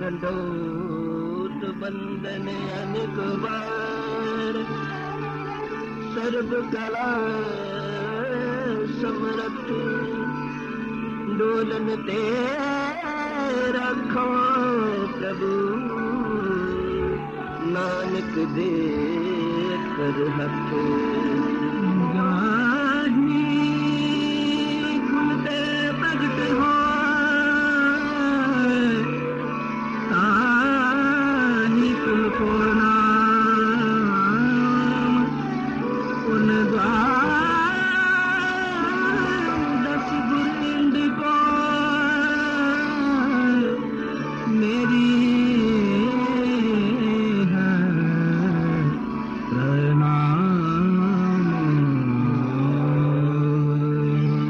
दंडोत बंदन अनेक बार। सर्व कला, समरथ, डोलन ते रखो प्रभु। नानक दे कर हथ meri